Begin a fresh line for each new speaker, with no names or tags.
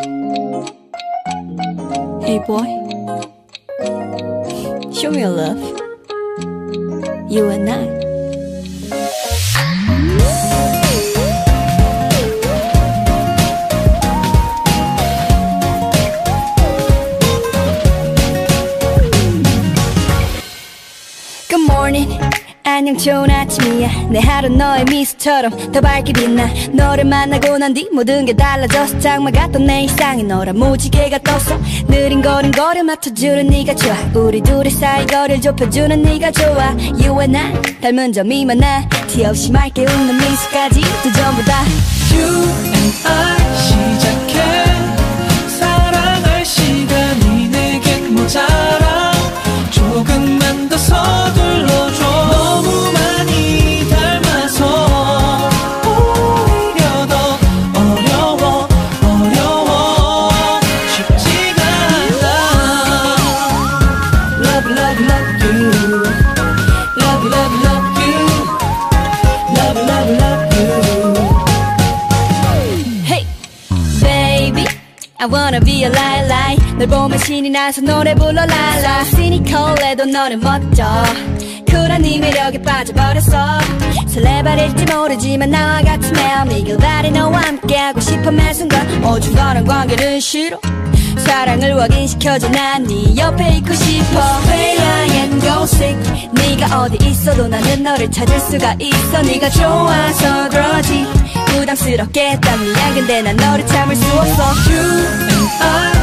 Hey boy, show me your love. You and I. 안녕 좋은 아침이야. 내 하루 너의 미소처럼 더 밝게 빛나. 너를 만나고 난 뒤 모든 게 달라졌어 장마 같던 내 일상이 너라 무지개가 떴어. 느린 걸음 거를 맡아주는 네가 좋아. 우리 둘의 사이 거리를 좁혀주는 네가 좋아. You and I 닮은 점이 많아. 티 없이 맑게 웃는 미소까지. 또
Love love you. Love love love you. Love love love you.
Hey baby I wanna be a lie lie 널 보면 신이 나서 노래 불러 랄라 시니컬해도 너는 멋져. 쿨한 네 매력에 빠져버렸어. 설레발일지 모르지만 나와 같은 매미길 바래 너와 함께하고 싶어 매 순간. 어중간한 관계는 싫어 사랑을 확인시켜줘 난 네 옆에 있고 싶어. Play high and go sick 네가 어디 있어도 나는 너를 찾을 수가 있어. 네가 좋아서 그러지. 부담스럽게 했단 미안 근데 난 너를 참을 수 없어.
You and I